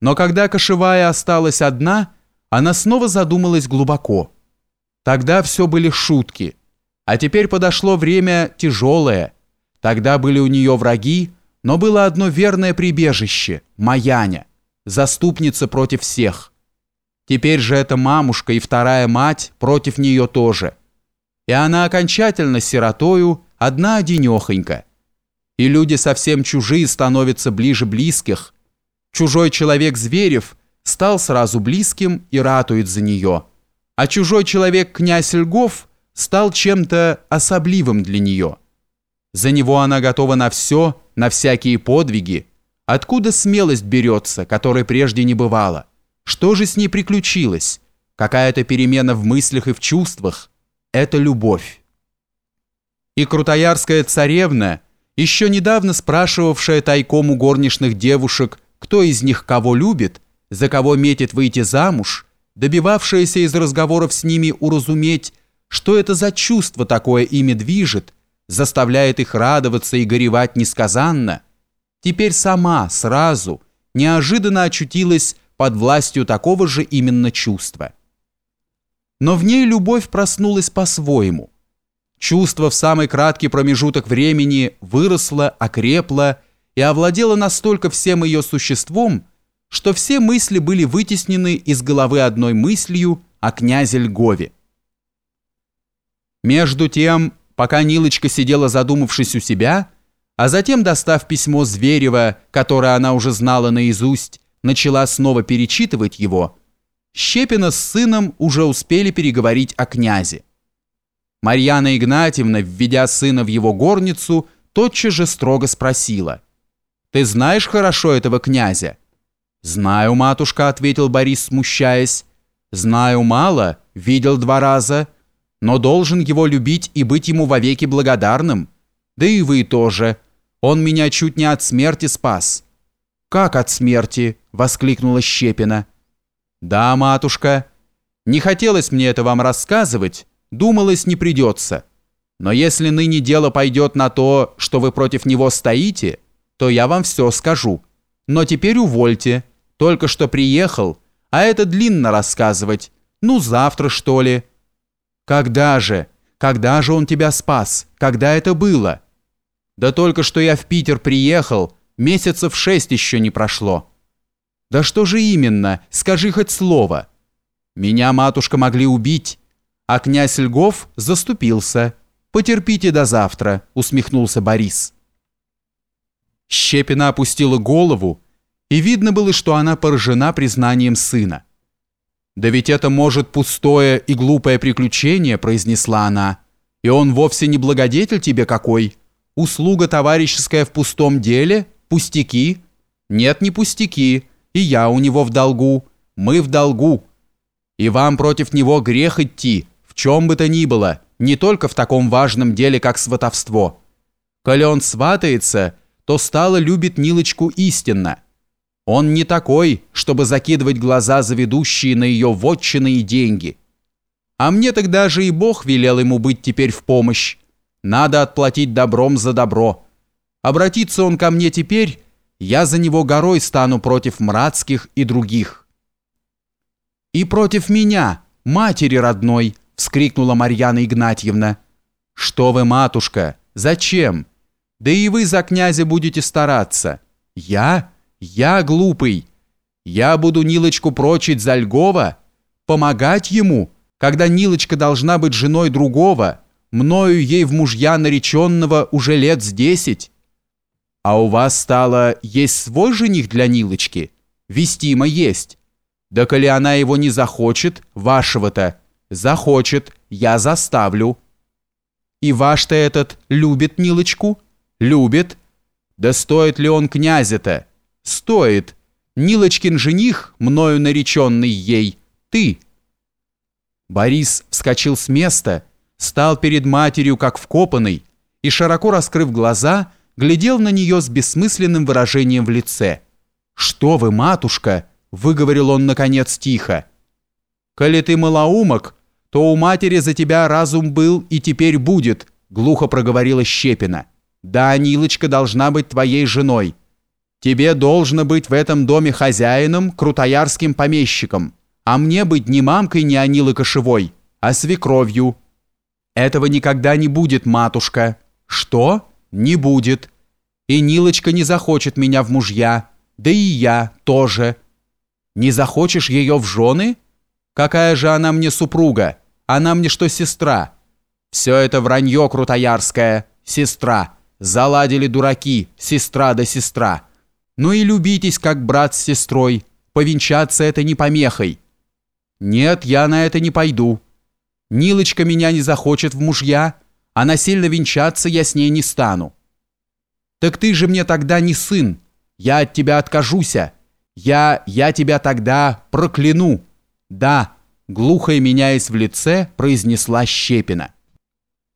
Но когда кошевая осталась одна, она снова задумалась глубоко. Тогда все были шутки, а теперь подошло время тяжелое. Тогда были у нее враги, но было одно верное прибежище – Маяня, заступница против всех. Теперь же эта мамушка и вторая мать против нее тоже. И она окончательно сиротою, одна-одинехонька. И люди совсем чужие становятся ближе близких. Чужой человек Зверев стал сразу близким и ратует за нее. А чужой человек князь Льгов стал чем-то особливым для нее. За него она готова на все, на всякие подвиги. Откуда смелость берется, которой прежде не бывало? Что же с ней приключилось? Какая-то перемена в мыслях и в чувствах? Это любовь. И крутоярская царевна, еще недавно спрашивавшая тайком у горничных девушек, кто из них кого любит, за кого метит выйти замуж, добивавшаяся из разговоров с ними уразуметь, что это за чувство такое ими движет, заставляет их радоваться и горевать несказанно, теперь сама, сразу, неожиданно очутилась под властью такого же именно чувства. Но в ней любовь проснулась по-своему – Чувство в самый краткий промежуток времени выросло, окрепло и овладело настолько всем ее существом, что все мысли были вытеснены из головы одной мыслью о князе Льгове. Между тем, пока Нилочка сидела задумавшись у себя, а затем, достав письмо Зверева, которое она уже знала наизусть, начала снова перечитывать его, Щепина с сыном уже успели переговорить о князе. Марьяна Игнатьевна, введя сына в его горницу, тотчас же строго спросила. «Ты знаешь хорошо этого князя?» «Знаю, матушка», — ответил Борис, смущаясь. «Знаю мало, видел два раза, но должен его любить и быть ему вовеки благодарным. Да и вы тоже. Он меня чуть не от смерти спас». «Как от смерти?» — воскликнула Щепина. «Да, матушка. Не хотелось мне это вам рассказывать, Думалось, не придется. Но если ныне дело пойдет на то, что вы против него стоите, то я вам все скажу. Но теперь увольте. Только что приехал, а это длинно рассказывать. Ну, завтра, что ли. Когда же? Когда же он тебя спас? Когда это было? Да только что я в Питер приехал, месяцев шесть еще не прошло. Да что же именно? Скажи хоть слово. Меня, матушка, могли убить, а князь Льгов заступился. «Потерпите до завтра», — усмехнулся Борис. Щепина опустила голову, и видно было, что она поражена признанием сына. «Да ведь это может пустое и глупое приключение», — произнесла она. «И он вовсе не благодетель тебе какой. Услуга товарищеская в пустом деле? Пустяки?» «Нет, не пустяки. И я у него в долгу. Мы в долгу. И вам против него грех идти, чем бы то ни было, не только в таком важном деле, как сватовство. Коли он сватается, то стало любит Нилочку истинно. Он не такой, чтобы закидывать глаза за ведущие на ее вотчины и деньги. А мне тогда же и Бог велел ему быть теперь в помощь. Надо отплатить добром за добро. Обратиться он ко мне теперь, я за него горой стану против мрацких и других. И против меня, матери родной, — вскрикнула Марьяна Игнатьевна. «Что вы, матушка? Зачем? Да и вы за князя будете стараться. Я? Я глупый. Я буду Нилочку прочить за Льгова? Помогать ему, когда Нилочка должна быть женой другого, мною ей в мужья нареченного уже лет с десять? А у вас стало есть свой жених для Нилочки? Вестимо есть. Да коли она его не захочет, вашего-то, Захочет, я заставлю. И ваш-то этот любит Нилочку? Любит. Да стоит ли он князя-то? Стоит. Нилочкин жених, мною нареченный ей, ты. Борис вскочил с места, стал перед матерью как вкопанный и, широко раскрыв глаза, глядел на нее с бессмысленным выражением в лице. «Что вы, матушка?» – выговорил он, наконец, тихо. «Коли ты малоумок, то у матери за тебя разум был и теперь будет», — глухо проговорила Щепина. «Да, Нилочка должна быть твоей женой. Тебе должно быть в этом доме хозяином, крутоярским помещиком, а мне быть не мамкой не Анилы Кошевой, а свекровью. Этого никогда не будет, матушка. Что? Не будет. И Нилочка не захочет меня в мужья, да и я тоже. Не захочешь ее в жены? Какая же она мне супруга? Она мне что, сестра? Все это вранье крутоярское, сестра. Заладили дураки, сестра да сестра. Ну и любитесь, как брат с сестрой. Повенчаться это не помехой. Нет, я на это не пойду. Нилочка меня не захочет в мужья, а насильно венчаться я с ней не стану. Так ты же мне тогда не сын. Я от тебя откажуся. Я, я тебя тогда прокляну. Да, глухо меняясь в лице, произнесла Щепина.